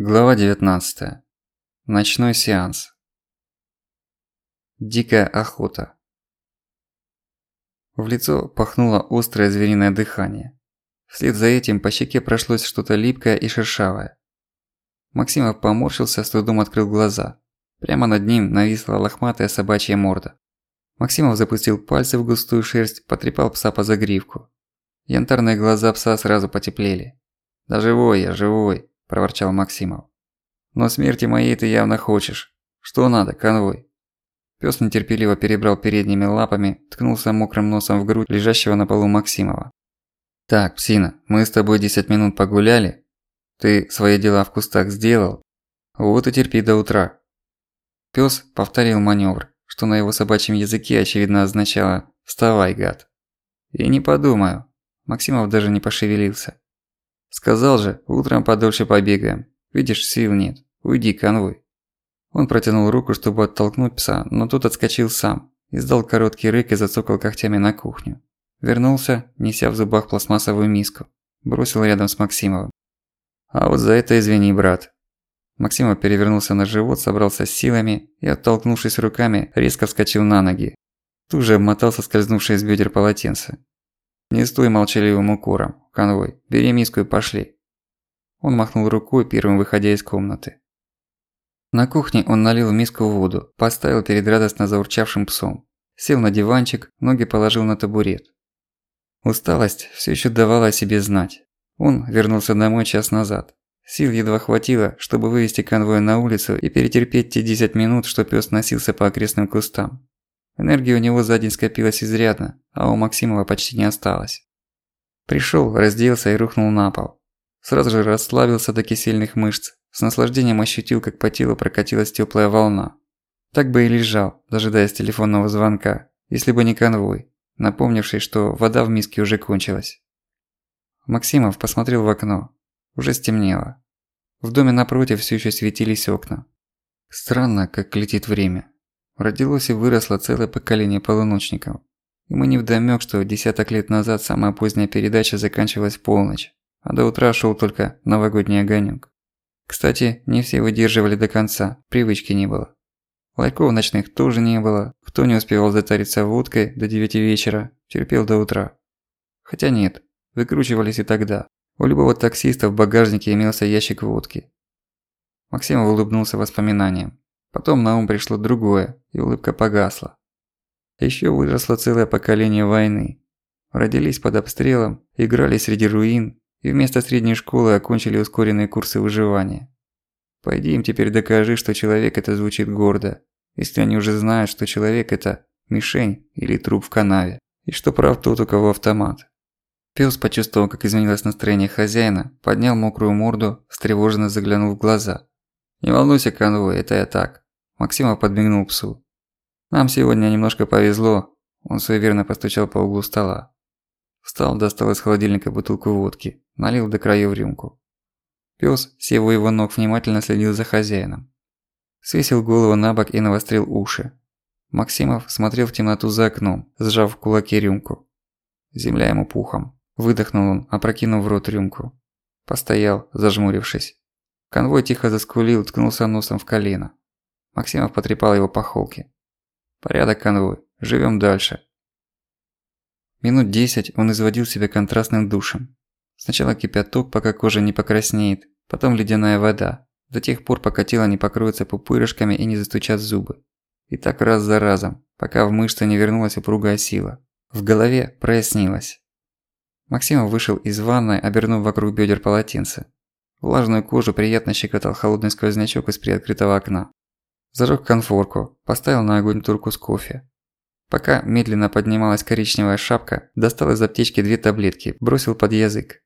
Глава 19. Ночной сеанс. Дикая охота. В лицо пахнуло острое звериное дыхание. Вслед за этим по щеке прошлось что-то липкое и шершавое. Максимов поморщился, с трудом открыл глаза. Прямо над ним нависла лохматая собачья морда. Максимов запустил пальцы в густую шерсть, потрепал пса по загривку. Янтарные глаза пса сразу потеплели. «Да живой я, живой!» – проворчал Максимов. «Но смерти моей ты явно хочешь. Что надо, конвой?» Пёс нетерпеливо перебрал передними лапами, ткнулся мокрым носом в грудь лежащего на полу Максимова. «Так, псина, мы с тобой 10 минут погуляли. Ты свои дела в кустах сделал. Вот и терпи до утра». Пёс повторил маневр, что на его собачьем языке очевидно означало «вставай, гад». «И не подумаю». Максимов даже не пошевелился. Сказал же, утром подольше побегаем. Видишь, сил нет. Уйди, конвой. Он протянул руку, чтобы оттолкнуть пса, но тот отскочил сам, издал короткий рык и зацокал когтями на кухню. Вернулся, неся в зубах пластмассовую миску. Бросил рядом с Максимовым. «А вот за это извини, брат». Максимов перевернулся на живот, собрался с силами и, оттолкнувшись руками, резко вскочил на ноги. Тут же обмотался скользнувшее из бедер полотенце. «Не стой молчаливым укором, конвой, бери миску и пошли». Он махнул рукой, первым выходя из комнаты. На кухне он налил в миску воду, поставил перед радостно заурчавшим псом. Сел на диванчик, ноги положил на табурет. Усталость все еще давала о себе знать. Он вернулся домой час назад. Сил едва хватило, чтобы вывести конвой на улицу и перетерпеть те 10 минут, что пес носился по окрестным кустам. Энергии у него за день скопилось изрядно, а у Максимова почти не осталось. Пришёл, разделся и рухнул на пол. Сразу же расслабился до кисельных мышц, с наслаждением ощутил, как по телу прокатилась тёплая волна. Так бы и лежал, дожидаясь телефонного звонка, если бы не конвой, напомнивший, что вода в миске уже кончилась. Максимов посмотрел в окно. Уже стемнело. В доме напротив всё ещё светились окна. Странно, как летит время. Родилось и выросло целое поколение полуночников. Ему невдомёк, что десяток лет назад самая поздняя передача заканчивалась в полночь, а до утра шел только новогодний огонек. Кстати, не все выдерживали до конца, привычки не было. Лайков ночных тоже не было, кто не успевал затариться водкой до девяти вечера, терпел до утра. Хотя нет, выкручивались и тогда. У любого таксиста в багажнике имелся ящик водки. Максим улыбнулся воспоминаниям. Потом на ум пришло другое, и улыбка погасла. Ещё выросло целое поколение войны. Родились под обстрелом, играли среди руин и вместо средней школы окончили ускоренные курсы выживания. Пойди им теперь докажи, что человек это звучит гордо, если они уже знают, что человек это мишень или труп в канаве, и что прав тот, у кого автомат. Пёс почувствовал, как изменилось настроение хозяина, поднял мокрую морду, встревоженно заглянул в глаза. «Не волнуйся, конвой, это я так». Максимов подмигнул псу. «Нам сегодня немножко повезло». Он суеверно постучал по углу стола. Встал, достал из холодильника бутылку водки, налил до края в рюмку. Пёс, сев у его ног, внимательно следил за хозяином. Свесил голову на бок и навострил уши. Максимов смотрел в темноту за окном, сжав в кулаке рюмку. Земля ему пухом. Выдохнул он, опрокинув в рот рюмку. Постоял, зажмурившись. Конвой тихо заскулил, ткнулся носом в колено. Максимов потрепал его по холке. «Порядок, конвой. Живем дальше». Минут десять он изводил себя контрастным душем. Сначала кипяток, пока кожа не покраснеет, потом ледяная вода, до тех пор, пока тело не покроется пупырышками и не застучат зубы. И так раз за разом, пока в мышцы не вернулась упругая сила. В голове прояснилось. Максимов вышел из ванной, обернув вокруг бедер полотенце. Влажную кожу приятно щекотал холодный сквознячок из приоткрытого окна. Зажег конфорку, поставил на огонь турку с кофе. Пока медленно поднималась коричневая шапка, достал из аптечки две таблетки, бросил под язык.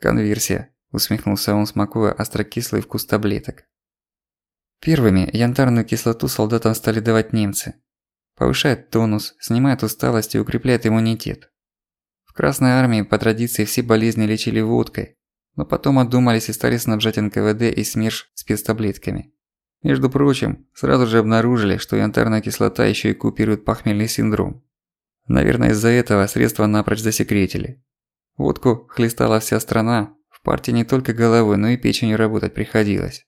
«Конверсия», – усмехнулся он, смакуя острокислый вкус таблеток. Первыми янтарную кислоту солдатам стали давать немцы. Повышает тонус, снимает усталость и укрепляет иммунитет. В Красной Армии по традиции все болезни лечили водкой, но потом одумались и стали снабжать НКВД и СМЕРШ спецтаблетками. Между прочим, сразу же обнаружили, что янтарная кислота еще и купирует похмельный синдром. Наверное, из-за этого средства напрочь засекретили. Водку хлестала вся страна, в партии не только головой, но и печенью работать приходилось.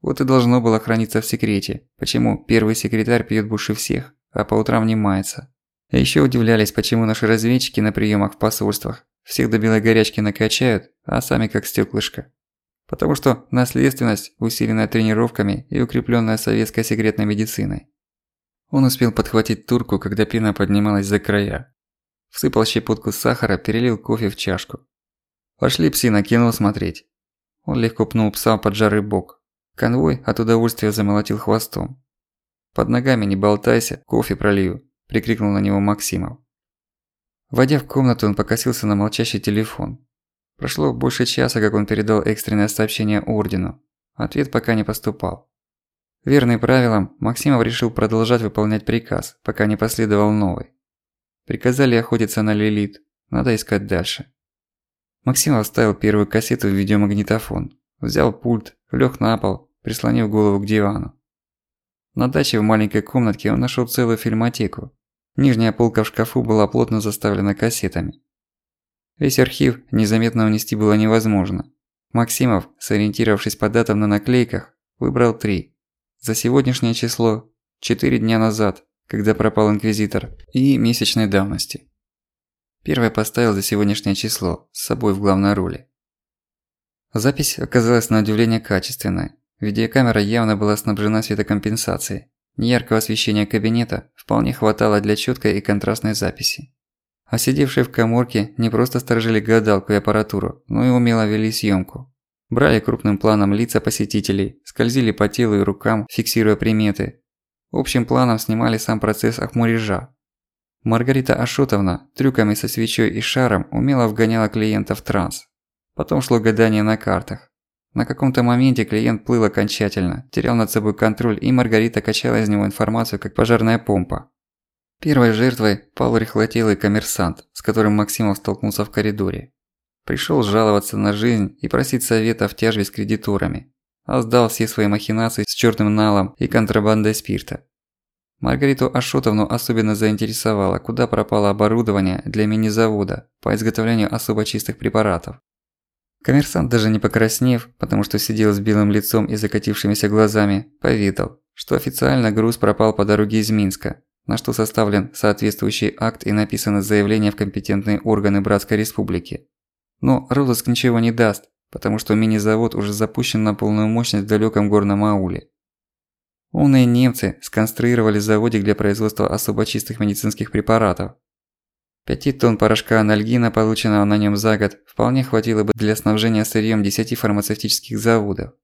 Вот и должно было храниться в секрете, почему первый секретарь пьет больше всех, а по утрам не мается. А ещё удивлялись, почему наши разведчики на приёмах в посольствах всех до белой горячки накачают, а сами как стёклышко. Потому что наследственность, усиленная тренировками и укреплённая советской секретной медициной. Он успел подхватить турку, когда пена поднималась за края. Всыпал щепотку сахара, перелил кофе в чашку. Пошли псина кино смотреть. Он легко пнул пса под жарый бок. Конвой от удовольствия замолотил хвостом. «Под ногами не болтайся, кофе пролью», – прикрикнул на него Максимов. Войдя в комнату, он покосился на молчащий телефон. Прошло больше часа, как он передал экстренное сообщение Ордену. Ответ пока не поступал. Верный правилам, Максимов решил продолжать выполнять приказ, пока не последовал новый. Приказали охотиться на Лилит, надо искать дальше. Максимов вставил первую кассету в видеомагнитофон, взял пульт, лёг на пол, прислонив голову к дивану. На даче в маленькой комнатке он нашёл целую фильмотеку. Нижняя полка в шкафу была плотно заставлена кассетами. Весь архив незаметно унести было невозможно. Максимов, сориентировавшись по датам на наклейках, выбрал три за сегодняшнее число, 4 дня назад, когда пропал инквизитор, и месячной давности. Первое поставил за сегодняшнее число, с собой в главной роли. Запись оказалась на удивление качественной. Видеокамера явно была снабжена светокомпенсацией. Неяркого освещения кабинета вполне хватало для чёткой и контрастной записи. А сидевшие в каморке не просто сторожили гадалку и аппаратуру, но и умело вели съёмку. Брали крупным планом лица посетителей, скользили по телу и рукам, фиксируя приметы. Общим планом снимали сам процесс охмурежа. Маргарита Ашотовна трюками со свечой и шаром умело вгоняла клиента в транс. Потом шло гадание на картах. На каком-то моменте клиент плыл окончательно, терял над собой контроль, и Маргарита качала из него информацию, как пожарная помпа. Первой жертвой пал рехлотелый коммерсант, с которым Максимов столкнулся в коридоре. Пришел жаловаться на жизнь и просить совета в тяжбе с кредиторами. А сдал все свои махинации с черным налом и контрабандой спирта. Маргариту Ашотовну особенно заинтересовало, куда пропало оборудование для мини-завода по изготовлению особо чистых препаратов. Коммерсант, даже не покраснев, потому что сидел с белым лицом и закатившимися глазами, поведал, что официально груз пропал по дороге из Минска, на что составлен соответствующий акт и написано заявление в компетентные органы Братской Республики. Но розыск ничего не даст, потому что мини-завод уже запущен на полную мощность в далёком горном ауле. Умные немцы сконструировали заводик для производства особо чистых медицинских препаратов. Пяти тонн порошка анальгина, полученного на нём за год, вполне хватило бы для снабжения сырьём 10 фармацевтических заводов.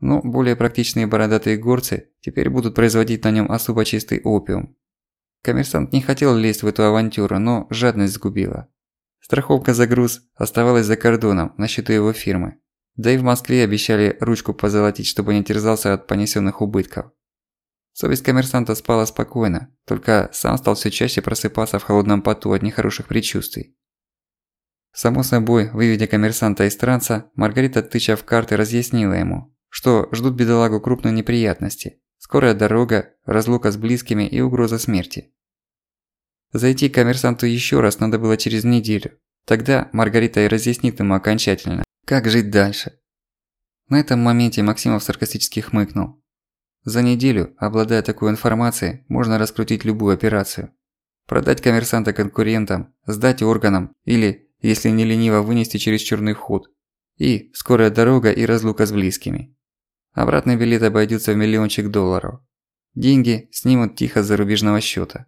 Но более практичные бородатые горцы теперь будут производить на нём особо чистый опиум. Коммерсант не хотел лезть в эту авантюру, но жадность сгубила. Страховка за груз оставалась за кордоном, на счету его фирмы. Да и в Москве обещали ручку позолотить, чтобы не терзался от понесенных убытков. Совесть коммерсанта спала спокойно, только сам стал все чаще просыпаться в холодном поту от нехороших предчувствий. Само собой, выведя коммерсанта из транса, Маргарита, тыча в карты, разъяснила ему, что ждут бедолагу крупные неприятности. Скорая дорога, разлука с близкими и угроза смерти. Зайти к коммерсанту еще раз надо было через неделю. Тогда Маргарита и разъяснит ему окончательно, как жить дальше. На этом моменте Максимов саркастически хмыкнул. За неделю, обладая такой информацией, можно раскрутить любую операцию. Продать коммерсанта конкурентам, сдать органам или, если не лениво, вынести через черный ход. И скорая дорога и разлука с близкими. Обратный билет обойдется в миллиончик долларов. Деньги снимут тихо с зарубежного счета.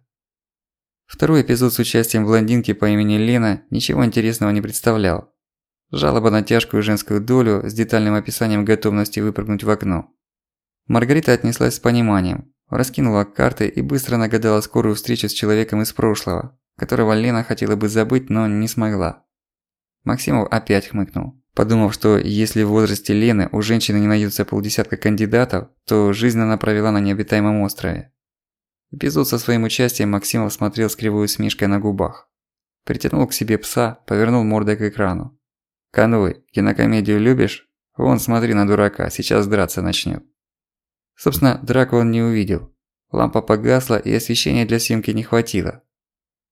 Второй эпизод с участием блондинки по имени Лена ничего интересного не представлял. Жалоба на тяжкую женскую долю с детальным описанием готовности выпрыгнуть в окно. Маргарита отнеслась с пониманием, раскинула карты и быстро нагадала скорую встречу с человеком из прошлого, которого Лена хотела бы забыть, но не смогла. Максимов опять хмыкнул, подумав, что если в возрасте Лены у женщины не найдется полдесятка кандидатов, то жизнь она провела на необитаемом острове. Эпизод со своим участием Максимов смотрел с кривой усмешкой на губах. Притянул к себе пса, повернул мордой к экрану. «Конвой, кинокомедию любишь? Вон, смотри на дурака, сейчас драться начнёт». Собственно, драку он не увидел. Лампа погасла, и освещения для съемки не хватило.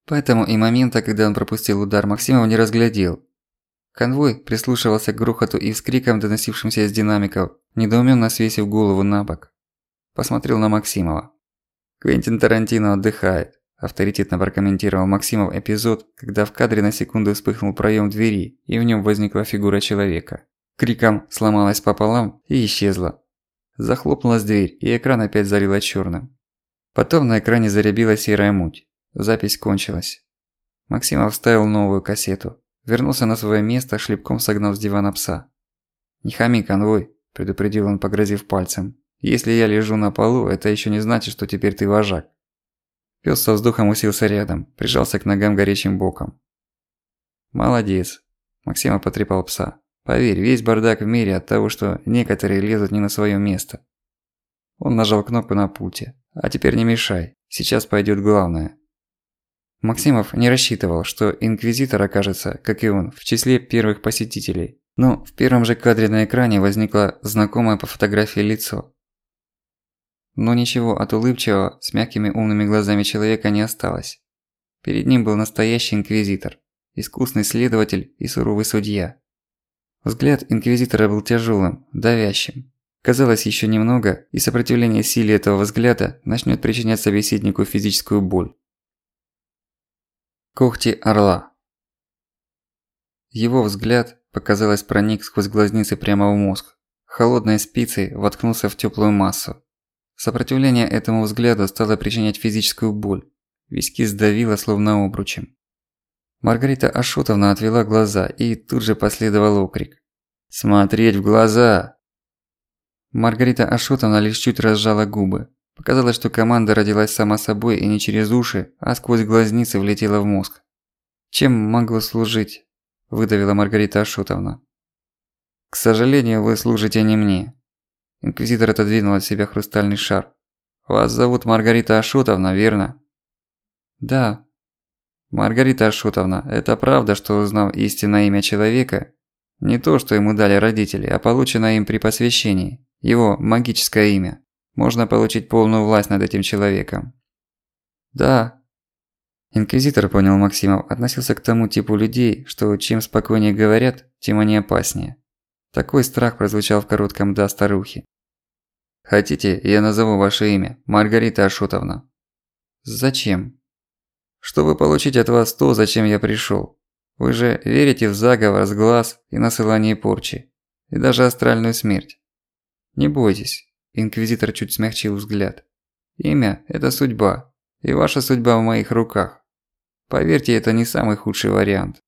Поэтому и момента, когда он пропустил удар, Максимов не разглядел. Конвой прислушивался к грохоту и вскрикам, доносившимся из динамиков, недоуменно свесив голову на бок. Посмотрел на Максимова. «Квентин Тарантино отдыхает», – авторитетно прокомментировал Максимов эпизод, когда в кадре на секунду вспыхнул проем двери, и в нем возникла фигура человека. Криком сломалась пополам и исчезла. Захлопнулась дверь, и экран опять залила черным. Потом на экране зарябила серая муть. Запись кончилась. Максимов вставил новую кассету. Вернулся на свое место, шлепком согнав с дивана пса. «Не хами, конвой», – предупредил он, погрозив пальцем. «Если я лежу на полу, это еще не значит, что теперь ты вожак». Пёс со вздохом уселся рядом, прижался к ногам горячим боком. «Молодец», – Максима потрепал пса. «Поверь, весь бардак в мире от того, что некоторые лезут не на своё место». Он нажал кнопку на пульте. «А теперь не мешай, сейчас пойдёт главное». Максимов не рассчитывал, что Инквизитор окажется, как и он, в числе первых посетителей. Но в первом же кадре на экране возникло знакомое по фотографии лицо. Но ничего от улыбчивого, с мягкими умными глазами человека не осталось. Перед ним был настоящий Инквизитор, искусный следователь и суровый судья. Взгляд Инквизитора был тяжелым, давящим. Казалось, еще немного, и сопротивление силе этого взгляда начнет причинять собеседнику физическую боль. Когти орла. Его взгляд, показалось, проник сквозь глазницы прямо в мозг. Холодной спицей воткнулся в теплую массу. Сопротивление этому взгляду стало причинять физическую боль. Виски сдавило словно обручем. Маргарита Ашотовна отвела глаза, и тут же последовал окрик. «Смотреть в глаза!» Маргарита Ашотовна лишь чуть разжала губы. Показалось, что команда родилась сама собой и не через уши, а сквозь глазницы влетела в мозг. «Чем могу служить?» – выдавила Маргарита Ашотовна. «К сожалению, вы служите не мне». Инквизитор отодвинул от себя хрустальный шар. «Вас зовут Маргарита Ашотовна, верно?» «Да». «Маргарита Ашотовна, это правда, что узнав истинное имя человека, не то, что ему дали родители, а полученное им при посвящении, его магическое имя?» можно получить полную власть над этим человеком. Да. Инквизитор, понял Максимов, относился к тому типу людей, что чем спокойнее говорят, тем они опаснее. Такой страх прозвучал в коротком «да» старухи. «Хотите, я назову ваше имя, Маргарита Ашотовна?» «Зачем?» «Чтобы получить от вас то, зачем я пришёл. Вы же верите в заговор с глаз и насылание порчи, и даже астральную смерть. Не бойтесь, Инквизитор чуть смягчил взгляд. Имя – это судьба, и ваша судьба в моих руках. Поверьте, это не самый худший вариант.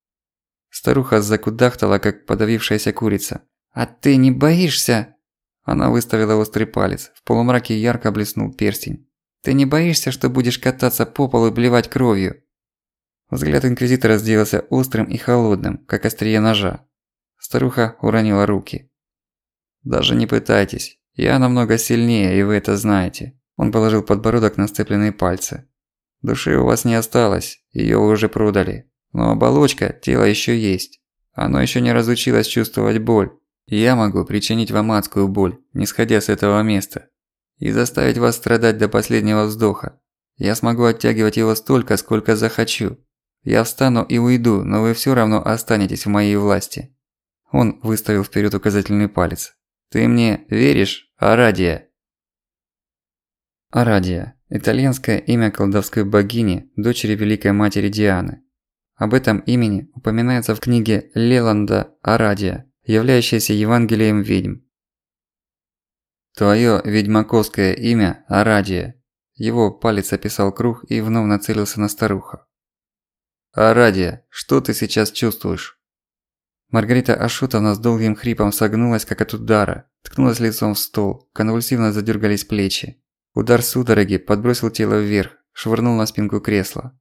Старуха закудахтала, как подавившаяся курица. «А ты не боишься?» Она выставила острый палец. В полумраке ярко блеснул перстень. «Ты не боишься, что будешь кататься по полу и блевать кровью?» Взгляд Инквизитора сделался острым и холодным, как острие ножа. Старуха уронила руки. «Даже не пытайтесь. Я намного сильнее, и вы это знаете. Он положил подбородок на сцепленные пальцы. Души у вас не осталось, её уже продали. Но оболочка, тело ещё есть. Оно ещё не разучилось чувствовать боль. Я могу причинить вам адскую боль, не сходя с этого места. И заставить вас страдать до последнего вздоха. Я смогу оттягивать его столько, сколько захочу. Я встану и уйду, но вы всё равно останетесь в моей власти. Он выставил вперёд указательный палец. Ты мне веришь, Арадия?» Арадия – итальянское имя колдовской богини, дочери Великой Матери Дианы. Об этом имени упоминается в книге Леланда «Арадия», являющейся Евангелием ведьм. «Твоё ведьмаковское имя – Арадия». Его палец описал круг и вновь нацелился на старуху. «Арадия, что ты сейчас чувствуешь?» Маргарита Ашутовна с долгим хрипом согнулась, как от удара, ткнулась лицом в стол, конвульсивно задергались плечи. Удар судороги подбросил тело вверх, швырнул на спинку кресла.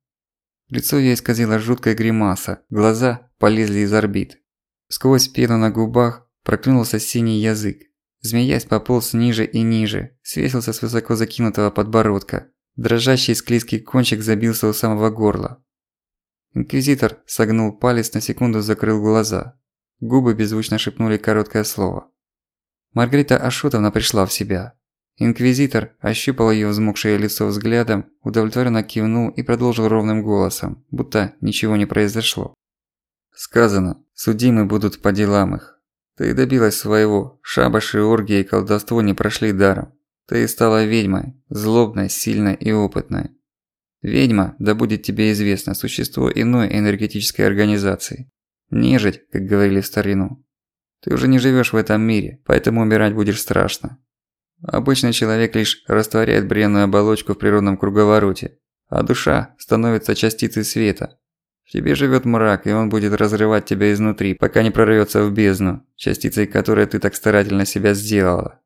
Лицо её исказило жуткая гримаса, глаза полезли из орбит. Сквозь пену на губах проклюнулся синий язык. Змеясь пополз ниже и ниже, свесился с высоко закинутого подбородка. Дрожащий склизкий кончик забился у самого горла. Инквизитор согнул палец, на секунду закрыл глаза. Губы беззвучно шепнули короткое слово. Маргарита Ашотовна пришла в себя. Инквизитор ощупал её взмокшее лицо взглядом, удовлетворенно кивнул и продолжил ровным голосом, будто ничего не произошло. сказано, судимы будут по делам их. Ты добилась своего, шабаши, оргии и колдовство не прошли даром. Ты стала ведьмой, злобной, сильной и опытной. Ведьма, да будет тебе известно, существо иной энергетической организации. Нежить, как говорили в старину. Ты уже не живешь в этом мире, поэтому умирать будешь страшно. Обычный человек лишь растворяет бренную оболочку в природном круговороте, а душа становится частицей света. В тебе живет мрак, и он будет разрывать тебя изнутри, пока не прорвется в бездну, частицей которой ты так старательно себя сделала.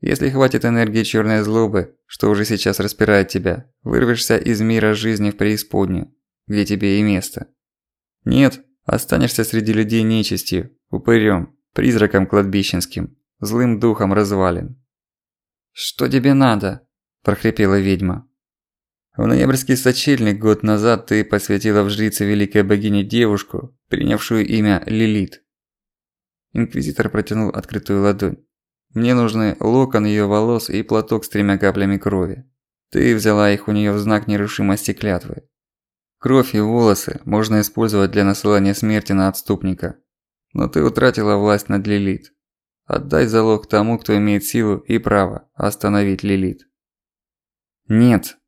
Если хватит энергии черной злобы, что уже сейчас распирает тебя, вырвешься из мира жизни в преисподнюю, где тебе и место. Нет, останешься среди людей нечистью, упырем, призраком кладбищенским, злым духом развалин. «Что тебе надо?» – прохрипела ведьма. В ноябрьский сочельник год назад ты посвятила в жрице великой богини девушку, принявшую имя Лилит. Инквизитор протянул открытую ладонь. Мне нужны локон её волос и платок с тремя каплями крови. Ты взяла их у неё в знак нерушимости клятвы. Кровь и волосы можно использовать для насылания смерти на отступника. Но ты утратила власть над Лилит. Отдай залог тому, кто имеет силу и право остановить Лилит. Нет,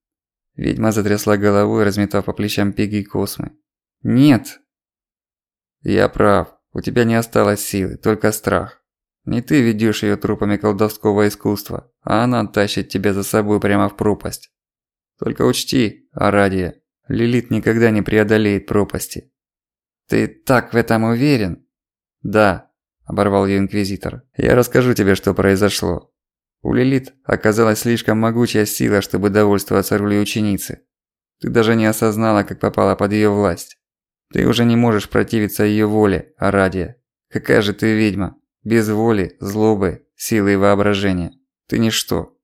Ведьма затрясла головой, разметав по плечам пеги и космы. «Нет!» «Я прав. У тебя не осталось силы, только страх. Не ты ведёшь её трупами колдовского искусства, а она тащит тебя за собой прямо в пропасть. Только учти, Арадия, Лилит никогда не преодолеет пропасти». «Ты так в этом уверен?» «Да», – оборвал её Инквизитор. «Я расскажу тебе, что произошло. У Лилит оказалась слишком могучая сила, чтобы довольствоваться ролью ученицы. Ты даже не осознала, как попала под её власть. Ты уже не можешь противиться её воле, Арадия. Какая же ты ведьма? Без воли, злобы, силы и воображения. Ты ничто.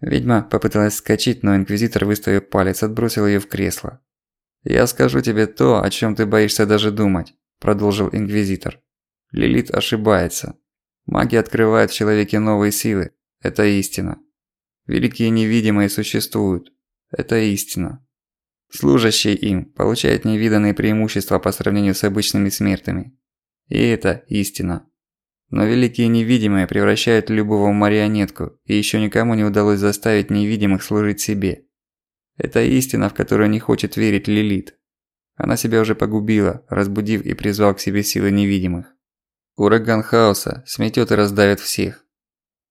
Ведьма попыталась вскочить, но инквизитор, выставив палец, отбросил её в кресло. «Я скажу тебе то, о чём ты боишься даже думать», – продолжил инквизитор. Лилит ошибается. Маги открывают в человеке новые силы. Это истина. Великие невидимые существуют. Это истина. Служащий им получает невиданные преимущества по сравнению с обычными смертными. И это истина. Но великие невидимые превращают любого в марионетку, и ещё никому не удалось заставить невидимых служить себе. Это истина, в которую не хочет верить Лилит. Она себя уже погубила, разбудив и призвав к себе силы невидимых. Ураган хаоса сметет и раздавит всех.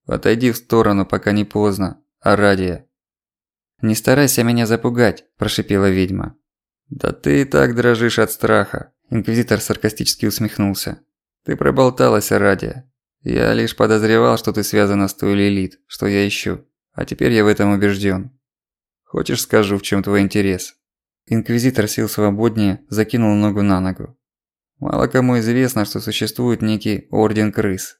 Отойди в сторону, пока не поздно, Арадия. «Не старайся меня запугать», – прошипела ведьма. «Да ты и так дрожишь от страха», – инквизитор саркастически усмехнулся. «Ты проболталась, Арадия. Я лишь подозревал, что ты связана с той Лилит, что я ищу, а теперь я в этом убежден. Хочешь скажу, в чем твой интерес?» Инквизитор сил свободнее, закинул ногу на ногу. Мало кому известно, что существует некий Орден Крыс.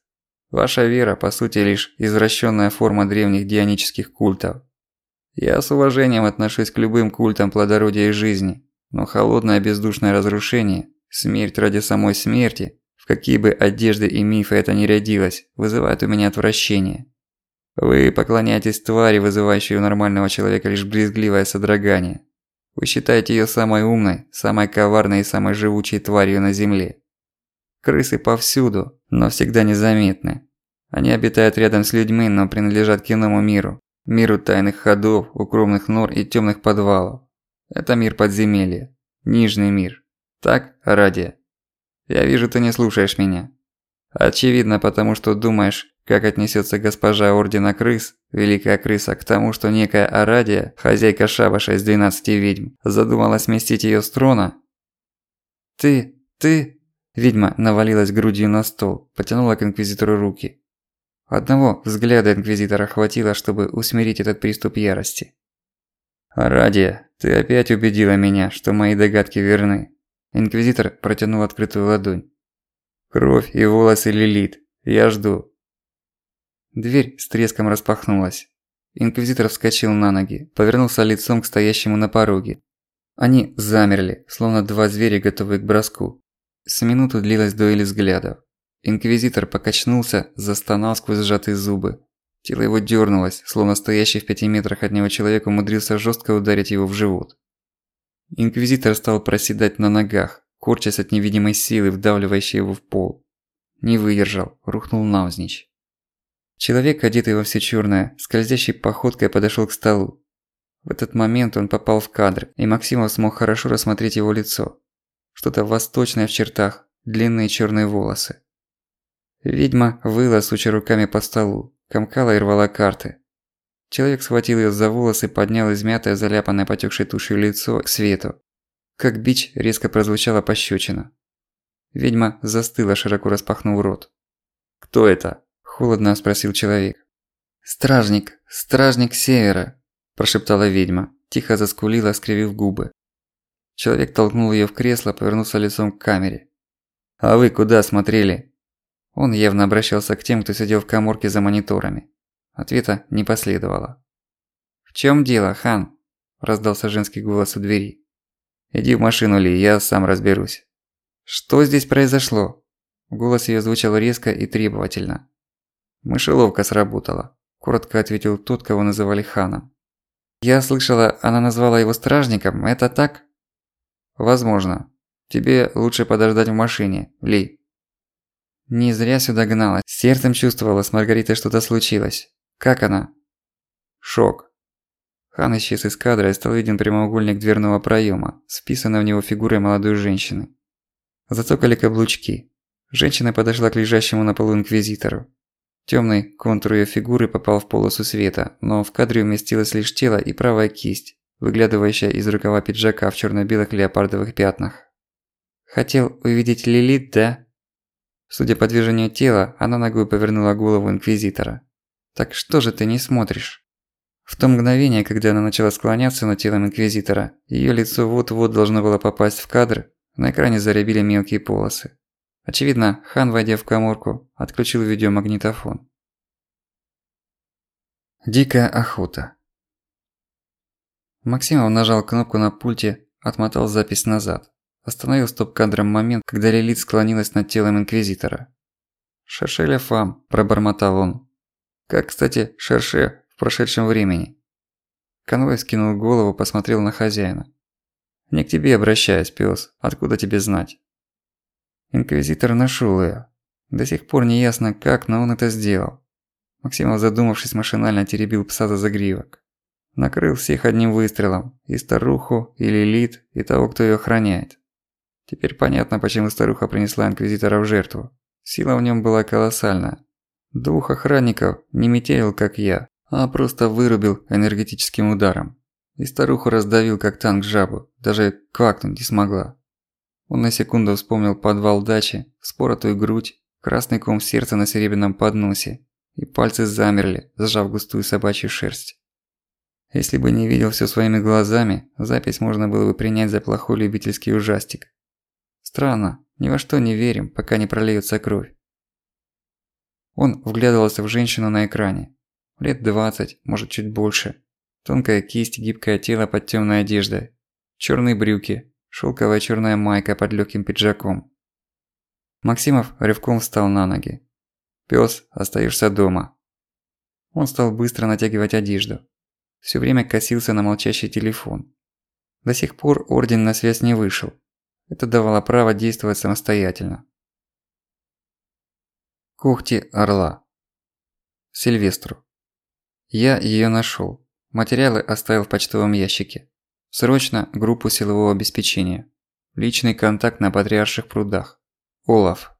Ваша вера, по сути, лишь извращенная форма древних дионических культов. Я с уважением отношусь к любым культам плодородия и жизни, но холодное бездушное разрушение, смерть ради самой смерти, в какие бы одежды и мифы это ни рядилось, вызывает у меня отвращение. Вы поклоняетесь твари, вызывающей у нормального человека лишь брезгливое содрогание. Вы считаете её самой умной, самой коварной и самой живучей тварью на Земле. Крысы повсюду, но всегда незаметны. Они обитают рядом с людьми, но принадлежат к иному миру. Миру тайных ходов, укромных нор и тёмных подвалов. Это мир подземелья. Нижний мир. Так, Радия? Я вижу, ты не слушаешь меня. Очевидно, потому что думаешь, как отнесется госпожа Ордена Крыс, Великая Крыса, к тому, что некая Арадия, хозяйка шабаша из 12 ведьм, задумала сместить её с трона? «Ты, ты...» Ведьма навалилась грудью на стол, потянула к Инквизитору руки. Одного взгляда Инквизитора хватило, чтобы усмирить этот приступ ярости. «Арадия, ты опять убедила меня, что мои догадки верны». Инквизитор протянул открытую ладонь. «Кровь и волосы Лилит. Я жду. Дверь с треском распахнулась. Инквизитор вскочил на ноги, повернулся лицом к стоящему на пороге. Они замерли, словно два зверя, готовые к броску. С минуту длилась дуэль взглядов. Инквизитор покачнулся, застонал сквозь сжатые зубы. Тело его дёрнулось, словно стоящий в пяти метрах от него человек умудрился жестко ударить его в живот. Инквизитор стал проседать на ногах, корчась от невидимой силы, вдавливающей его в пол. Не выдержал, рухнул навзничь. Человек, одетый во все чёрное, скользящей походкой подошёл к столу. В этот момент он попал в кадр, и Максимов смог хорошо рассмотреть его лицо. Что-то восточное в чертах, длинные чёрные волосы. Ведьма выла, суча руками по столу, комкала и рвала карты. Человек схватил её за волосы, поднял измятое, заляпанное потёкшей тушью лицо к свету. Как бич резко прозвучала пощёчина. Ведьма застыла, широко распахнув рот. «Кто это?» – холодно спросил человек. «Стражник, стражник севера», – прошептала ведьма, тихо заскулила, скривив губы. Человек толкнул её в кресло, повернулся лицом к камере. «А вы куда смотрели?» Он явно обращался к тем, кто сидел в каморке за мониторами. Ответа не последовало. «В чём дело, хан?» – раздался женский голос у двери. «Иди в машину, Ли, я сам разберусь». «Что здесь произошло?» Голос её звучал резко и требовательно. «Мышеловка сработала», – коротко ответил тот, кого называли ханом. «Я слышала, она назвала его стражником, это так?» «Возможно. Тебе лучше подождать в машине, Ли». Не зря сюда гнала. Сердцем чувствовала, с Маргаритой что-то случилось. Как она? Шок. Хан исчез из кадра и стал виден прямоугольник дверного проема, списанный в него фигурой молодой женщины. Зацокали каблучки. Женщина подошла к лежащему на полу инквизитору. Тёмный контур её фигуры попал в полосу света, но в кадре уместилось лишь тело и правая кисть, выглядывающая из рукава пиджака в чёрно-белых леопардовых пятнах. «Хотел увидеть Лилит, да?» Судя по движению тела, она ногой повернула голову инквизитора. «Так что же ты не смотришь?» В то мгновение, когда она начала склоняться над телом инквизитора, её лицо вот-вот должно было попасть в кадр, на экране заребили мелкие полосы. Очевидно, Хан, войдя в каморку, отключил видеомагнитофон. Дикая охота. Максимов нажал кнопку на пульте, отмотал запись назад. Остановил стоп-кадром момент, когда Лилит склонилась над телом Инквизитора. «Шершеля фам», – пробормотал он. «Как, кстати, Шерше в прошедшем времени». Конвой скинул голову, посмотрел на хозяина. «Не к тебе обращаюсь, пёс. Откуда тебе знать?» Инквизитор нашёл её. До сих пор не ясно как, но он это сделал. Максимов, задумавшись, машинально теребил пса за загривок. Накрыл всех одним выстрелом. И старуху, и Лилит, и того, кто её охраняет. Теперь понятно, почему старуха принесла Инквизитора в жертву. Сила в нём была колоссальная. Двух охранников не метелил, как я, а просто вырубил энергетическим ударом. И старуху раздавил, как танк жабу, даже квакнуть не смогла. Он на секунду вспомнил подвал дачи, споротую грудь, красный ком сердца на серебряном подносе, и пальцы замерли, сжав густую собачью шерсть. Если бы не видел всё своими глазами, запись можно было бы принять за плохой любительский ужастик. Странно, ни во что не верим, пока не прольётся кровь. Он вглядывался в женщину на экране. Лет двадцать, может чуть больше. Тонкая кисть, гибкое тело под тёмной одеждой. Чёрные брюки, шелковая чёрная майка под лёгким пиджаком. Максимов рывком встал на ноги. «Пёс, остаешься дома». Он стал быстро натягивать одежду. Всё время косился на молчащий телефон. До сих пор орден на связь не вышел. Это давало право действовать самостоятельно. Когти орла. Сильвестру. Я её нашёл. Материалы оставил в почтовом ящике. Срочно группу силового обеспечения. Личный контакт на Патриарших прудах. Олаф.